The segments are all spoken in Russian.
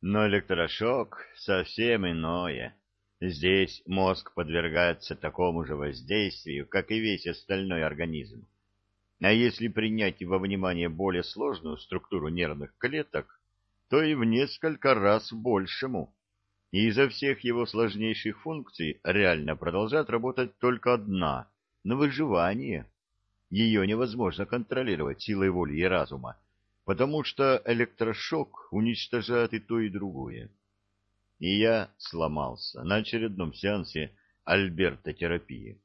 Но электрошок совсем иное. Здесь мозг подвергается такому же воздействию, как и весь остальной организм. А если принять во внимание более сложную структуру нервных клеток, то и в несколько раз большему. И изо всех его сложнейших функций реально продолжает работать только одна — на выживание. Ее невозможно контролировать силой воли и разума, потому что электрошок уничтожает и то, и другое. И я сломался на очередном сеансе альбертотерапии.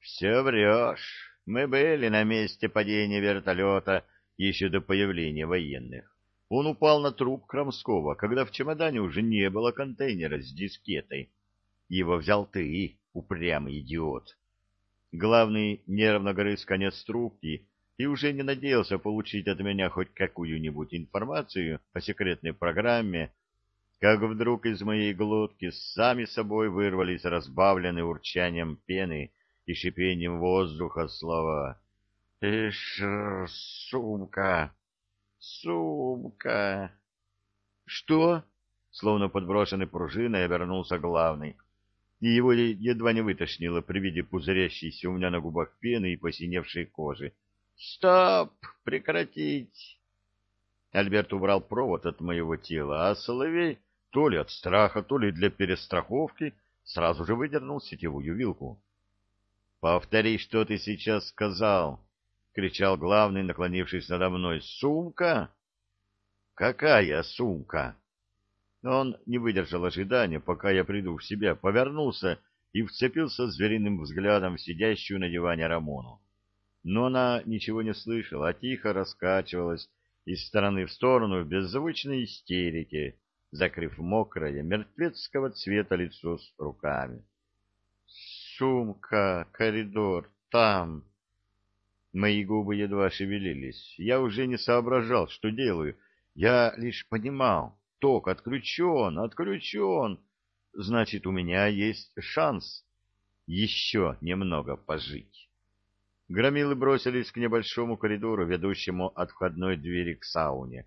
«Все врешь. Мы были на месте падения вертолета еще до появления военных. Он упал на труп Крамского, когда в чемодане уже не было контейнера с дискетой. Его взял ты, упрямый идиот. Главный нервно грыз конец трубки и уже не надеялся получить от меня хоть какую-нибудь информацию о секретной программе, как вдруг из моей глотки сами собой вырвались разбавленные урчанием пены и шипением воздуха слова «Ишь, сумка!» Сумка. Что? Словно подброшенный пружиной обернулся главный. И его едва не вытошнило при виде пузырящейся у меня на губах пены и посиневшей кожи. Стоп! Прекратить! Альберт убрал провод от моего тела, а Соловей, то ли от страха, то ли для перестраховки, сразу же выдернул сетевую вилку. — Повтори, что ты сейчас сказал, — кричал главный, наклонившись надо мной. «Сумка?» «Какая сумка?» Он не выдержал ожидания, пока я приду в себя, повернулся и вцепился звериным взглядом в сидящую на диване Рамону. Но она ничего не слышала, а тихо раскачивалась из стороны в сторону в беззвучной истерике, закрыв мокрое, мертвецкого цвета лицо с руками. «Сумка, коридор, там!» Мои губы едва шевелились. Я уже не соображал, что делаю. Я лишь понимал. Ток отключен, отключен. Значит, у меня есть шанс еще немного пожить. Громилы бросились к небольшому коридору, ведущему от входной двери к сауне.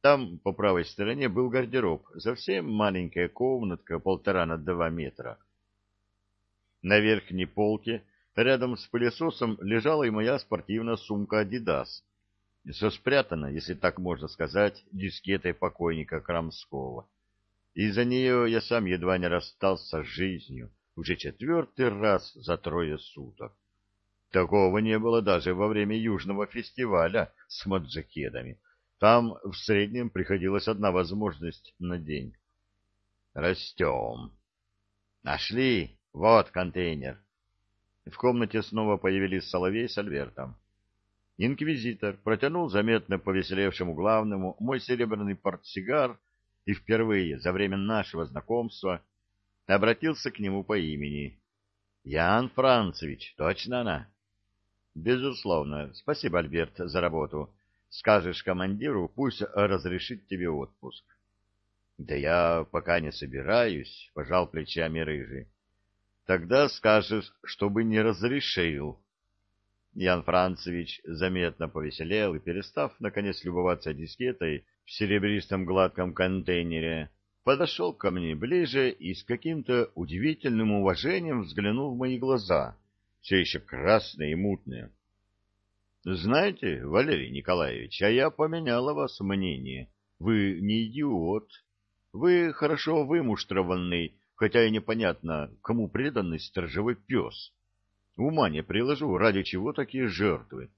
Там, по правой стороне, был гардероб, совсем маленькая комнатка, полтора на два метра. На верхней полке Рядом с пылесосом лежала и моя спортивная сумка «Адидас», со спрятанной, если так можно сказать, дискетой покойника Крамского. Из-за нее я сам едва не расстался с жизнью уже четвертый раз за трое суток. Такого не было даже во время южного фестиваля с маджахедами. Там в среднем приходилась одна возможность на день. Растем. Нашли. Вот контейнер. В комнате снова появились Соловей с Альбертом. Инквизитор протянул заметно повеселевшему главному мой серебряный портсигар и впервые за время нашего знакомства обратился к нему по имени. «Ян Францевич, точно она?» «Безусловно. Спасибо, Альберт, за работу. Скажешь командиру, пусть разрешит тебе отпуск». «Да я пока не собираюсь», — пожал плечами рыжий. Тогда скажешь, чтобы не разрешил. Ян Францевич заметно повеселел и, перестав, наконец, любоваться дискетой в серебристом гладком контейнере, подошел ко мне ближе и с каким-то удивительным уважением взглянул в мои глаза, все еще красные и мутные. — Знаете, Валерий Николаевич, а я поменял о вас мнение. Вы не идиот. Вы хорошо вымуштрованный, хотя и непонятно, кому преданный сторожевой пес. Ума не приложу, ради чего такие жертвы.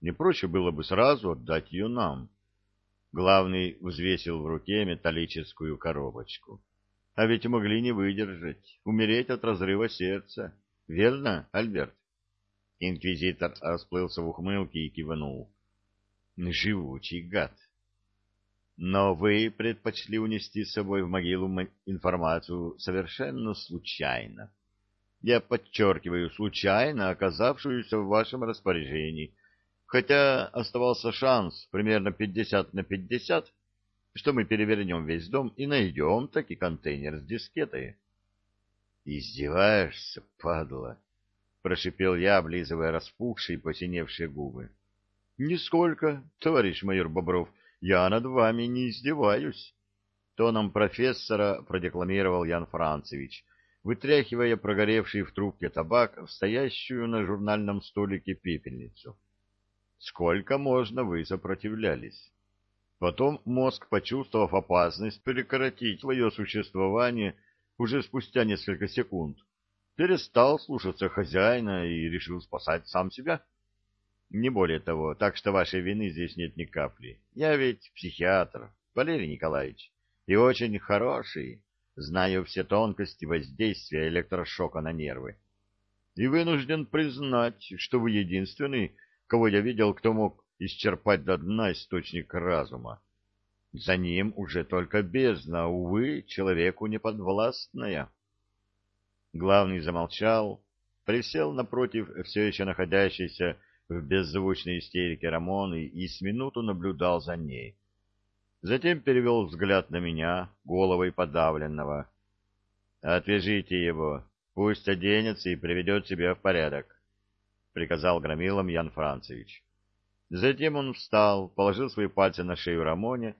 Не проще было бы сразу отдать ее нам. Главный взвесил в руке металлическую коробочку. А ведь могли не выдержать, умереть от разрыва сердца. Верно, Альберт? Инквизитор расплылся в ухмылке и кивнул. Живучий гад. Но вы предпочли унести с собой в могилу информацию совершенно случайно. Я подчеркиваю, случайно оказавшуюся в вашем распоряжении, хотя оставался шанс примерно 50 на 50, что мы перевернем весь дом и найдем таки контейнер с дискетой. «Издеваешься, падла?» — прошипел я, облизывая распухшие и посиневшие губы. «Нисколько, товарищ майор Бобров». Я над вами не издеваюсь. тоном профессора продекламировал Ян Францевич, вытряхивая прогоревший в трубке табак в стоящую на журнальном столике пепельницу. Сколько можно вы сопротивлялись? Потом мозг, почувствовав опасность прекратить свое существование уже спустя несколько секунд, перестал слушаться хозяина и решил спасать сам себя. Не более того, так что вашей вины здесь нет ни капли. Я ведь психиатр, Валерий Николаевич, и очень хороший, знаю все тонкости воздействия электрошока на нервы. И вынужден признать, что вы единственный, кого я видел, кто мог исчерпать до дна источник разума. За ним уже только бездна, увы, человеку неподвластная. Главный замолчал, присел напротив все еще находящейся в беззвучной истерике Рамоны и с минуту наблюдал за ней. Затем перевел взгляд на меня, головой подавленного. «Отвяжите его, пусть оденется и приведет себя в порядок», — приказал громилам Ян Францевич. Затем он встал, положил свои пальцы на шею Рамоне,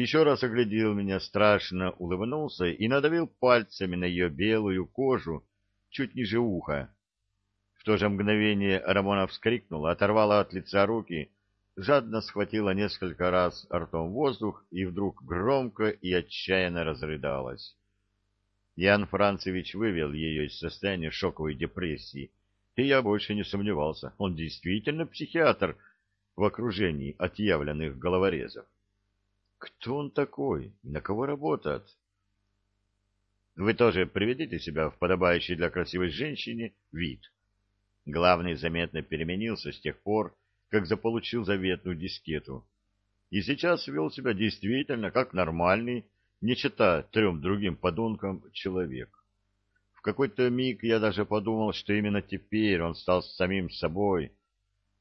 еще раз оглядел меня, страшно улыбнулся и надавил пальцами на ее белую кожу чуть ниже уха. В то же мгновение Рамона вскрикнула, оторвала от лица руки — жадно схватила несколько раз ртом воздух и вдруг громко и отчаянно разрыдалась. Ян Францевич вывел ее из состояния шоковой депрессии, и я больше не сомневался, он действительно психиатр в окружении отъявленных головорезов. Кто он такой? На кого работает? Вы тоже приведите себя в подобающий для красивой женщине вид. Главный заметно переменился с тех пор, как заполучил заветную дискету. И сейчас вел себя действительно как нормальный, не чита трем другим подонкам, человек. В какой-то миг я даже подумал, что именно теперь он стал самим собой,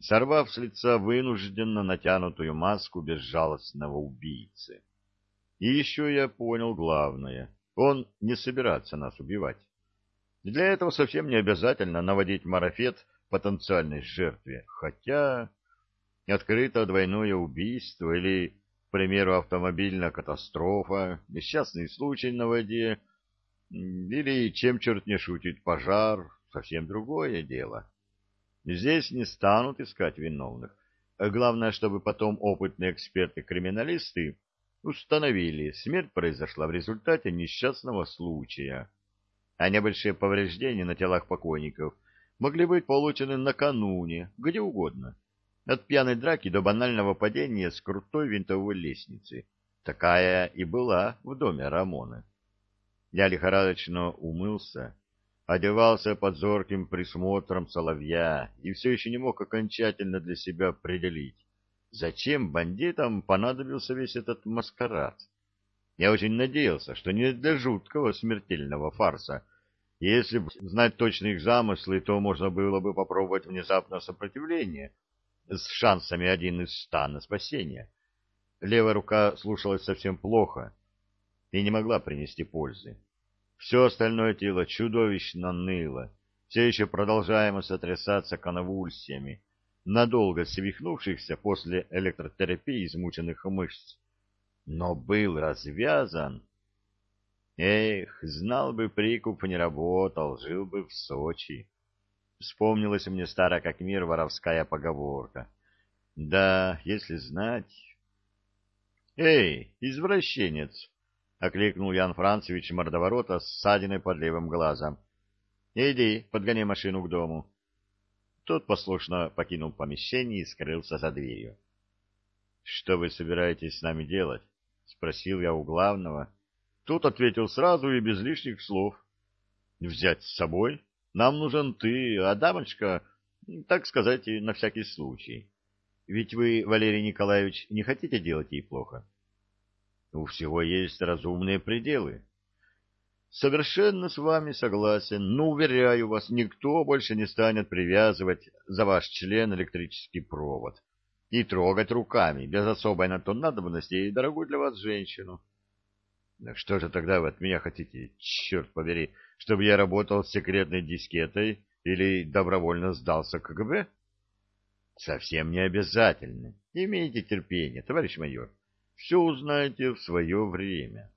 сорвав с лица вынужденно натянутую маску безжалостного убийцы. И еще я понял главное — он не собирается нас убивать. Для этого совсем не обязательно наводить марафет потенциальной жертве, хотя открыто двойное убийство или, к примеру, автомобильная катастрофа, несчастный случай на воде, или, чем черт не шутит, пожар, совсем другое дело. Здесь не станут искать виновных. Главное, чтобы потом опытные эксперты-криминалисты установили, смерть произошла в результате несчастного случая, а небольшие повреждения на телах покойников могли быть получены накануне, где угодно, от пьяной драки до банального падения с крутой винтовой лестницы. Такая и была в доме Рамона. Я лихорадочно умылся, одевался под зорким присмотром соловья и все еще не мог окончательно для себя определить, зачем бандитам понадобился весь этот маскарад. Я очень надеялся, что не для жуткого смертельного фарса. Если бы знать точные их замыслы, то можно было бы попробовать внезапное сопротивление — с шансами один из ста на спасение. Левая рука слушалась совсем плохо и не могла принести пользы. Все остальное тело чудовищно ныло, все еще продолжаемо сотрясаться конвульсиями, надолго свихнувшихся после электротерапии измученных мышц. Но был развязан. Эх, знал бы, прикуп не работал, жил бы в Сочи. Вспомнилась мне старая как мир воровская поговорка. Да, если знать... «Эй, извращенец!» — окликнул Ян Францевич мордоворота с ссадиной под левым глазом. «Иди, подгони машину к дому». Тот послушно покинул помещение и скрылся за дверью. «Что вы собираетесь с нами делать?» — спросил я у главного. Тот ответил сразу и без лишних слов. «Взять с собой?» Нам нужен ты, а дамочка, так сказать, на всякий случай. Ведь вы, Валерий Николаевич, не хотите делать ей плохо? У всего есть разумные пределы. Совершенно с вами согласен, но, уверяю вас, никто больше не станет привязывать за ваш член электрический провод и трогать руками, без особой на то надобности и дорогую для вас женщину. Что же тогда вы от меня хотите, черт побери, чтобы я работал с секретной дискетой или добровольно сдался КГБ? Совсем не обязательно. Имейте терпение, товарищ майор. Все узнаете в свое время.